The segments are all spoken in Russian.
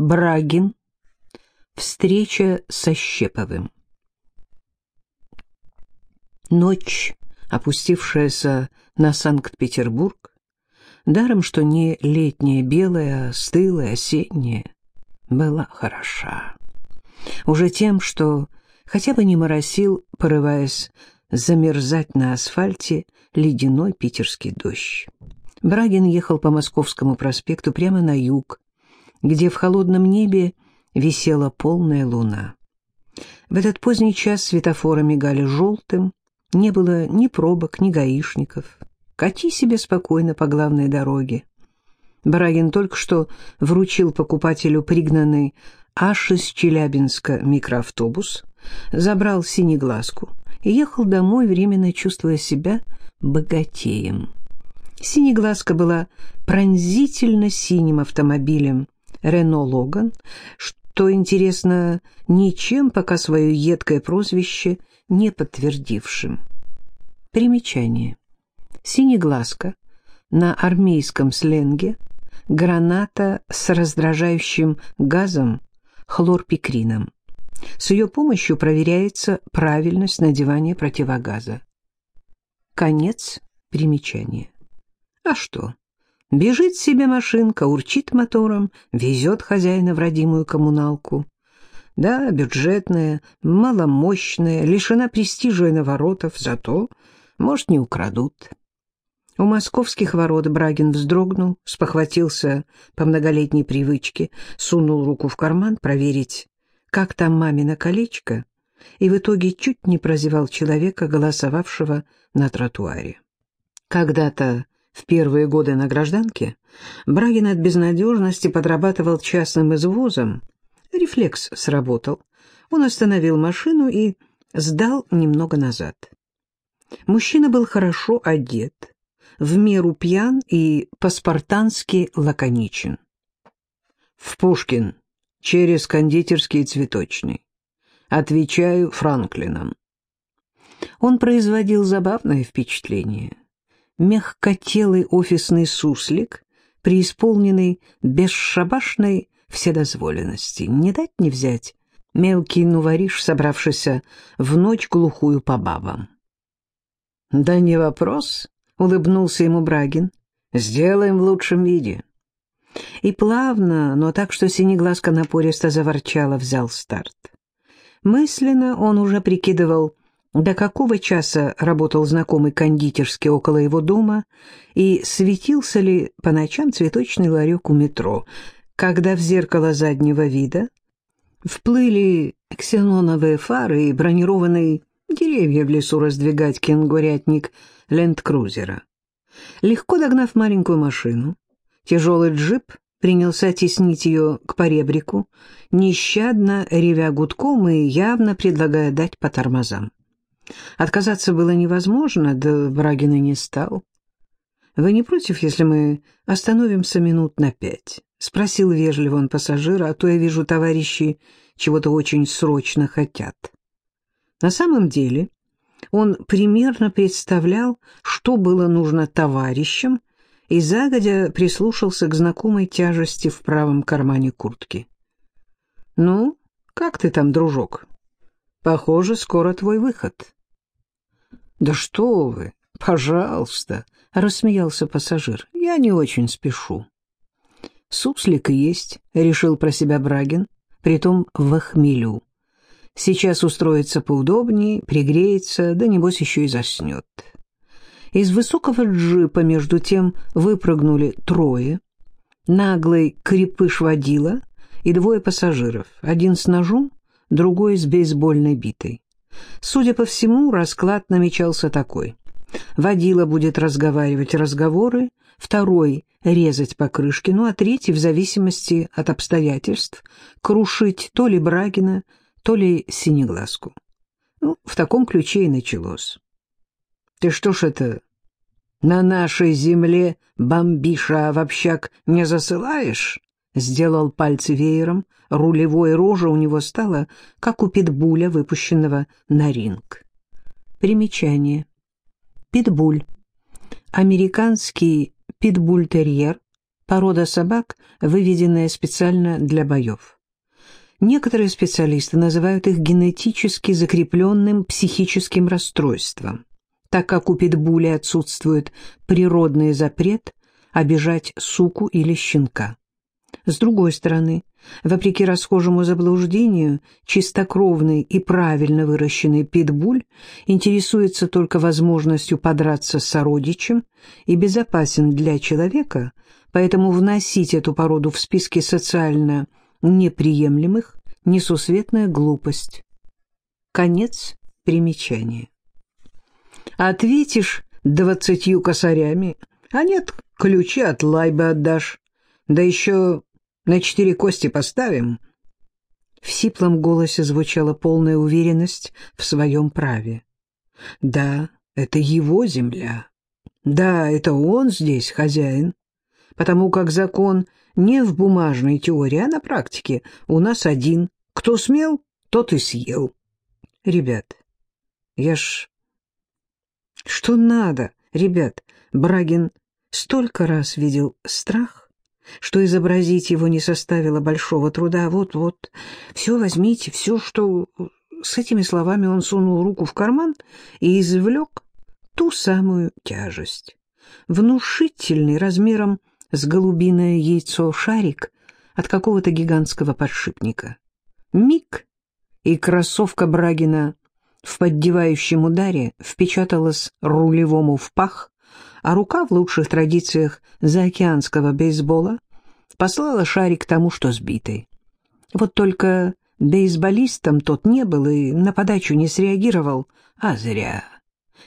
Брагин. Встреча со Щеповым. Ночь, опустившаяся на Санкт-Петербург, даром что не летняя белая, а стылая осенняя, была хороша. Уже тем, что хотя бы не моросил, порываясь замерзать на асфальте ледяной питерский дождь. Брагин ехал по Московскому проспекту прямо на юг, где в холодном небе висела полная луна. В этот поздний час светофоры мигали желтым, не было ни пробок, ни гаишников. Кати себе спокойно по главной дороге. Барагин только что вручил покупателю пригнанный аж из Челябинска микроавтобус, забрал синеглазку и ехал домой, временно чувствуя себя богатеем. Синеглазка была пронзительно синим автомобилем Рено Логан, что, интересно, ничем пока свое едкое прозвище не подтвердившим. Примечание. Синеглазка на армейском сленге граната с раздражающим газом хлорпикрином. С ее помощью проверяется правильность надевания противогаза. Конец примечания. А что? Бежит себе машинка, урчит мотором, везет хозяина в родимую коммуналку. Да, бюджетная, маломощная, лишена престижа и наворотов, зато, может, не украдут. У московских ворот Брагин вздрогнул, спохватился по многолетней привычке, сунул руку в карман проверить, как там мамино колечко, и в итоге чуть не прозевал человека, голосовавшего на тротуаре. Когда-то в первые годы на гражданке Брагин от безнадежности подрабатывал частным извозом. Рефлекс сработал. Он остановил машину и сдал немного назад. Мужчина был хорошо одет, в меру пьян и по-спартански лаконичен. «В Пушкин, через кондитерский цветочный. Отвечаю Франклином». Он производил забавное впечатление мягкотелый офисный суслик, преисполненный бесшабашной вседозволенности. Не дать не взять мелкий нувориш, собравшийся в ночь глухую по бабам. «Да не вопрос», — улыбнулся ему Брагин. «Сделаем в лучшем виде». И плавно, но так, что синеглазка напористо заворчала, взял старт. Мысленно он уже прикидывал, до какого часа работал знакомый кондитерский около его дома и светился ли по ночам цветочный ларек у метро, когда в зеркало заднего вида вплыли ксеноновые фары и бронированные деревья в лесу раздвигать кенгурятник ленд-крузера. Легко догнав маленькую машину, тяжелый джип принялся теснить ее к поребрику, нещадно ревя гудком и явно предлагая дать по тормозам. Отказаться было невозможно, да Брагин и не стал. «Вы не против, если мы остановимся минут на пять?» — спросил вежливо он пассажира, а то я вижу, товарищи чего-то очень срочно хотят. На самом деле он примерно представлял, что было нужно товарищам, и загодя прислушался к знакомой тяжести в правом кармане куртки. «Ну, как ты там, дружок? Похоже, скоро твой выход». «Да что вы, пожалуйста», — рассмеялся пассажир, — «я не очень спешу». «Суслик есть», — решил про себя Брагин, притом в хмелю. «Сейчас устроится поудобнее, пригреется, да небось еще и заснет». Из высокого джипа, между тем, выпрыгнули трое. Наглый крепыш водила и двое пассажиров, один с ножом, другой с бейсбольной битой. Судя по всему, расклад намечался такой. Водила будет разговаривать разговоры, второй — резать покрышки, ну а третий, в зависимости от обстоятельств, крушить то ли Брагина, то ли Синеглазку. Ну, в таком ключе и началось. «Ты что ж это, на нашей земле бомбиша в общак не засылаешь?» Сделал пальцы веером, рулевой рожа у него стала, как у питбуля, выпущенного на ринг. Примечание. Питбуль. Американский питбуль-терьер, порода собак, выведенная специально для боев. Некоторые специалисты называют их генетически закрепленным психическим расстройством, так как у питбуля отсутствует природный запрет обижать суку или щенка. С другой стороны, вопреки расхожему заблуждению, чистокровный и правильно выращенный питбуль интересуется только возможностью подраться с сородичем и безопасен для человека, поэтому вносить эту породу в списки социально неприемлемых – несусветная глупость. Конец примечания. Ответишь двадцатью косарями, а нет, ключи от лайбы отдашь, да еще на четыре кости поставим. В сиплом голосе звучала полная уверенность в своем праве. Да, это его земля. Да, это он здесь хозяин. Потому как закон не в бумажной теории, а на практике у нас один. Кто смел, тот и съел. Ребят, я ж... Что надо, ребят? Брагин столько раз видел страх, что изобразить его не составило большого труда. Вот-вот, все возьмите, все, что... С этими словами он сунул руку в карман и извлек ту самую тяжесть. Внушительный размером с голубиное яйцо шарик от какого-то гигантского подшипника. Миг, и кроссовка Брагина в поддевающем ударе впечаталась рулевому в пах, а рука в лучших традициях заокеанского бейсбола послала шарик тому, что сбитый. Вот только бейсболистом тот не был и на подачу не среагировал, а зря.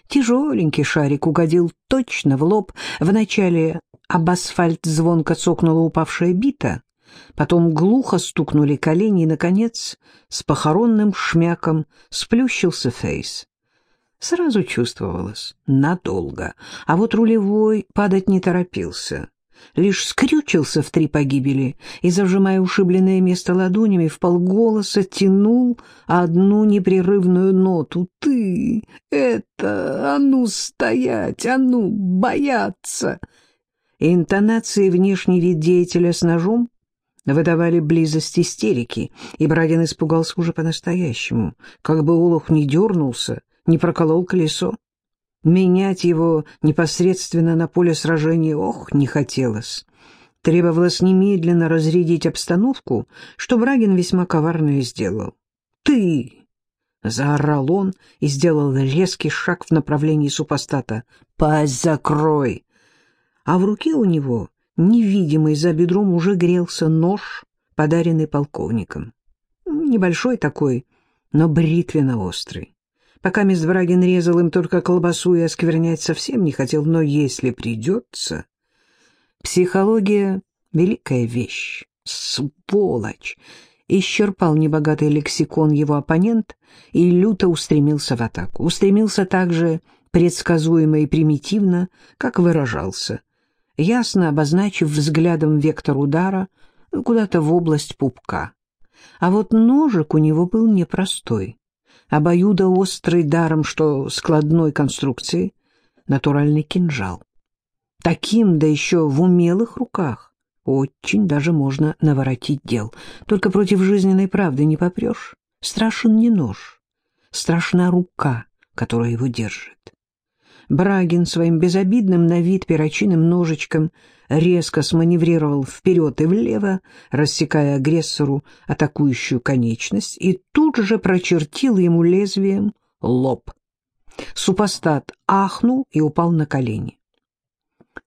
Тяжеленький шарик угодил точно в лоб. Вначале об асфальт звонко цокнула упавшая бита, потом глухо стукнули колени и, наконец, с похоронным шмяком сплющился фейс. Сразу чувствовалось — надолго, а вот рулевой падать не торопился. Лишь скрючился в три погибели и, зажимая ушибленное место ладонями, в полголоса тянул одну непрерывную ноту. «Ты! Это! А ну стоять! А ну бояться!» Интонации внешний вид деятеля с ножом выдавали близость истерики, и Брагин испугался уже по-настоящему, как бы Олух не дернулся, не проколол колесо. Менять его непосредственно на поле сражения, ох, не хотелось. Требовалось немедленно разрядить обстановку, что Брагин весьма коварно и сделал. «Ты!» — заорал он и сделал резкий шаг в направлении супостата. «Пасть закрой!» А в руке у него, невидимый за бедром, уже грелся нож, подаренный полковником. Небольшой такой, но бритвенно-острый. Пока мисс Брагин резал им только колбасу и осквернять совсем не хотел, но если придется... Психология — великая вещь. Сволочь! Исчерпал небогатый лексикон его оппонент и люто устремился в атаку. Устремился так же предсказуемо и примитивно, как выражался, ясно обозначив взглядом вектор удара куда-то в область пупка. А вот ножик у него был непростой обоюдоострый даром, что складной конструкции, натуральный кинжал. Таким, да еще в умелых руках, очень даже можно наворотить дел. Только против жизненной правды не попрешь. Страшен не нож, страшна рука, которая его держит. Брагин своим безобидным на вид перочинным ножичком резко сманеврировал вперед и влево, рассекая агрессору атакующую конечность, и тут же прочертил ему лезвием лоб. Супостат ахнул и упал на колени.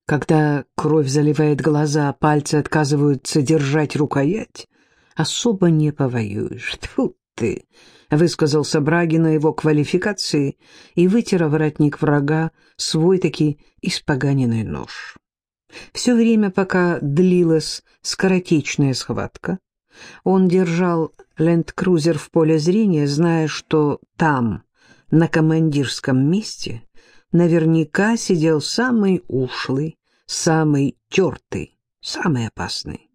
Когда кровь заливает глаза, пальцы отказываются держать рукоять, особо не повоюешь. Тьфу ты! — высказался Брагин о его квалификации и вытер воротник врага свой таки испоганенный нож. Все время, пока длилась скоротечная схватка, он держал ленд-крузер в поле зрения, зная, что там, на командирском месте, наверняка сидел самый ушлый, самый тертый, самый опасный.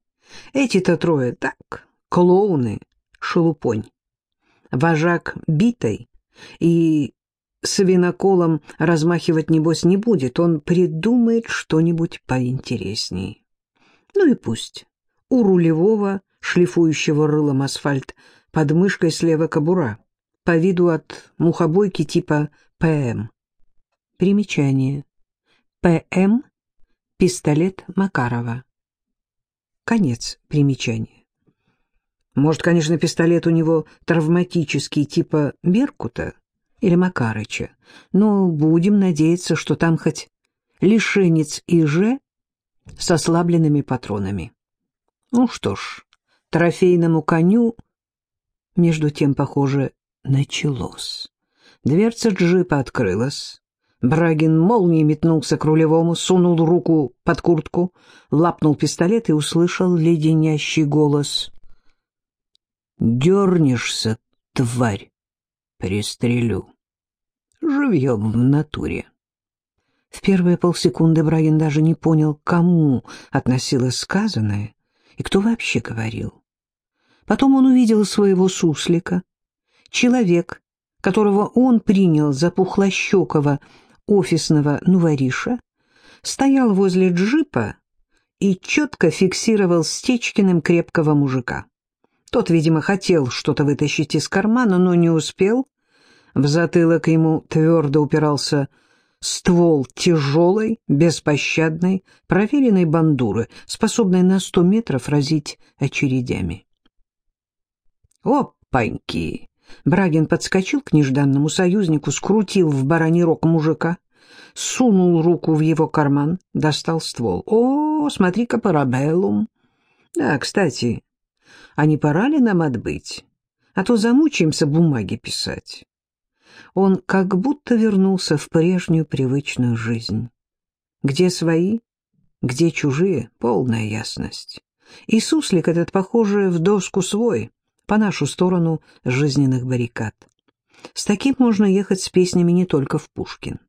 Эти-то трое так, клоуны, шелупонь вожак битой и с виноколом размахивать, небось, не будет, он придумает что-нибудь поинтересней. Ну и пусть. У рулевого, шлифующего рылом асфальт, под мышкой слева кобура, по виду от мухобойки типа ПМ. Примечание. ПМ — пистолет Макарова. Конец примечания. Может, конечно, пистолет у него травматический типа Беркута или Макарыча, но будем надеяться, что там хоть лишенец ИЖ с ослабленными патронами. Ну что ж, трофейному коню, между тем, похоже, началось. Дверца джипа открылась. Брагин молнией метнулся к рулевому, сунул руку под куртку, лапнул пистолет и услышал леденящий голос. «Дернешься, тварь, пристрелю. Живьем в натуре». В первые полсекунды Брайан даже не понял, кому относилось сказанное и кто вообще говорил. Потом он увидел своего суслика. Человек, которого он принял за пухлощекого офисного нувариша, стоял возле джипа и четко фиксировал Стечкиным крепкого мужика. Тот, видимо, хотел что-то вытащить из кармана, но не успел. В затылок ему твердо упирался ствол тяжелой, беспощадной, проверенной бандуры, способной на сто метров разить очередями. «Опаньки!» Брагин подскочил к нежданному союзнику, скрутил в бараний рог мужика, сунул руку в его карман, достал ствол. «О, смотри-ка, парабеллум!» «Да, кстати, а не пора ли нам отбыть? А то замучаемся бумаги писать» он как будто вернулся в прежнюю привычную жизнь. Где свои, где чужие — полная ясность. И суслик этот, похоже, в доску свой, по нашу сторону жизненных баррикад. С таким можно ехать с песнями не только в Пушкин.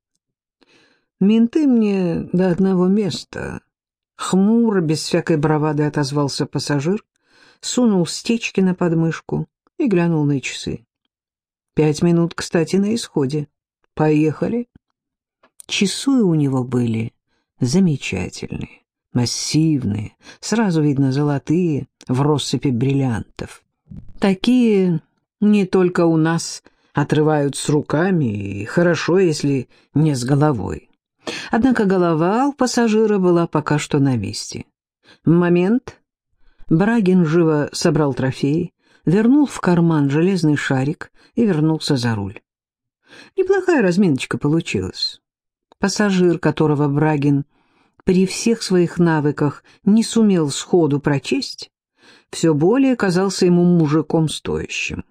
«Менты мне до одного места». Хмуро, без всякой бравады отозвался пассажир, сунул стечки на подмышку и глянул на часы. Пять минут, кстати, на исходе. Поехали. Часы у него были замечательные, массивные, сразу видно золотые, в россыпи бриллиантов. Такие не только у нас отрывают с руками, и хорошо, если не с головой. Однако голова у пассажира была пока что на месте. Момент. Брагин живо собрал трофей, вернул в карман железный шарик и вернулся за руль. Неплохая разминочка получилась. Пассажир, которого Брагин при всех своих навыках не сумел сходу прочесть, все более казался ему мужиком стоящим.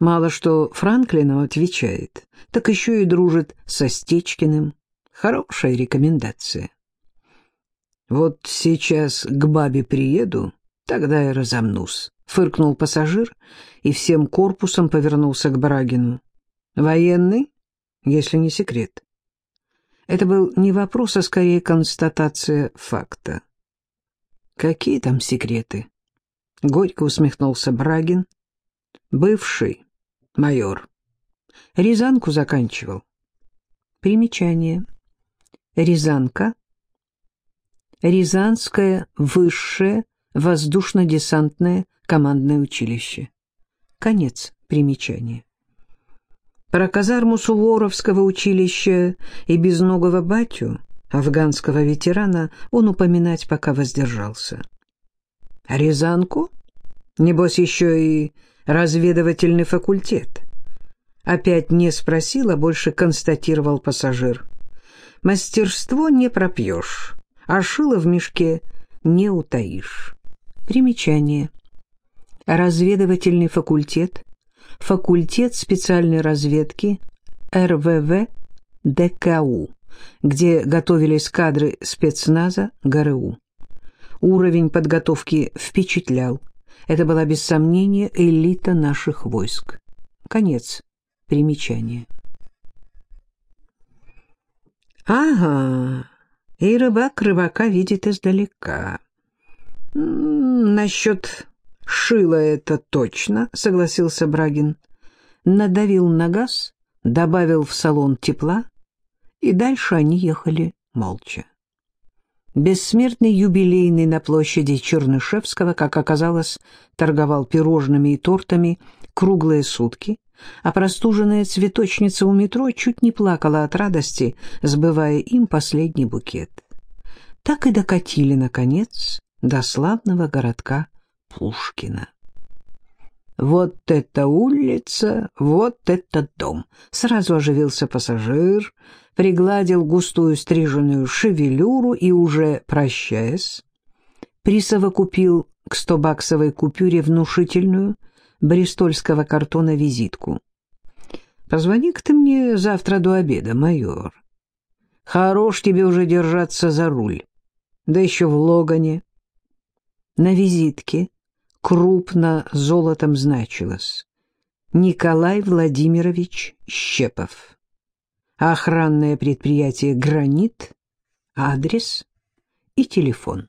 Мало что Франклину отвечает, так еще и дружит со Стечкиным. Хорошая рекомендация. Вот сейчас к бабе приеду, тогда и разомнусь фыркнул пассажир и всем корпусом повернулся к Брагину. «Военный, если не секрет». Это был не вопрос, а скорее констатация факта. «Какие там секреты?» — горько усмехнулся Брагин. «Бывший майор. Рязанку заканчивал». Примечание. Рязанка. Рязанское высшее воздушно-десантное командное училище. Конец примечания. Про казарму Суворовского училища и безногого батю, афганского ветерана, он упоминать пока воздержался. Рязанку? Небось, еще и разведывательный факультет. Опять не спросил, а больше констатировал пассажир. Мастерство не пропьешь, а шило в мешке не утаишь. Примечание. Разведывательный факультет, факультет специальной разведки РВВ ДКУ, где готовились кадры спецназа ГРУ. Уровень подготовки впечатлял. Это была без сомнения элита наших войск. Конец примечания. Ага, и рыбак рыбака видит издалека. «Насчет шила это точно», — согласился Брагин. Надавил на газ, добавил в салон тепла, и дальше они ехали молча. Бессмертный юбилейный на площади Чернышевского, как оказалось, торговал пирожными и тортами круглые сутки, а простуженная цветочница у метро чуть не плакала от радости, сбывая им последний букет. Так и докатили, наконец, до славного городка Пушкина. «Вот это улица, вот это дом!» Сразу оживился пассажир, пригладил густую стриженную шевелюру и, уже прощаясь, присовокупил к стобаксовой купюре внушительную бристольского картона визитку. «Позвони-ка ты мне завтра до обеда, майор. Хорош тебе уже держаться за руль, да еще в Логане». На визитке крупно золотом значилось «Николай Владимирович Щепов». Охранное предприятие «Гранит», адрес и телефон.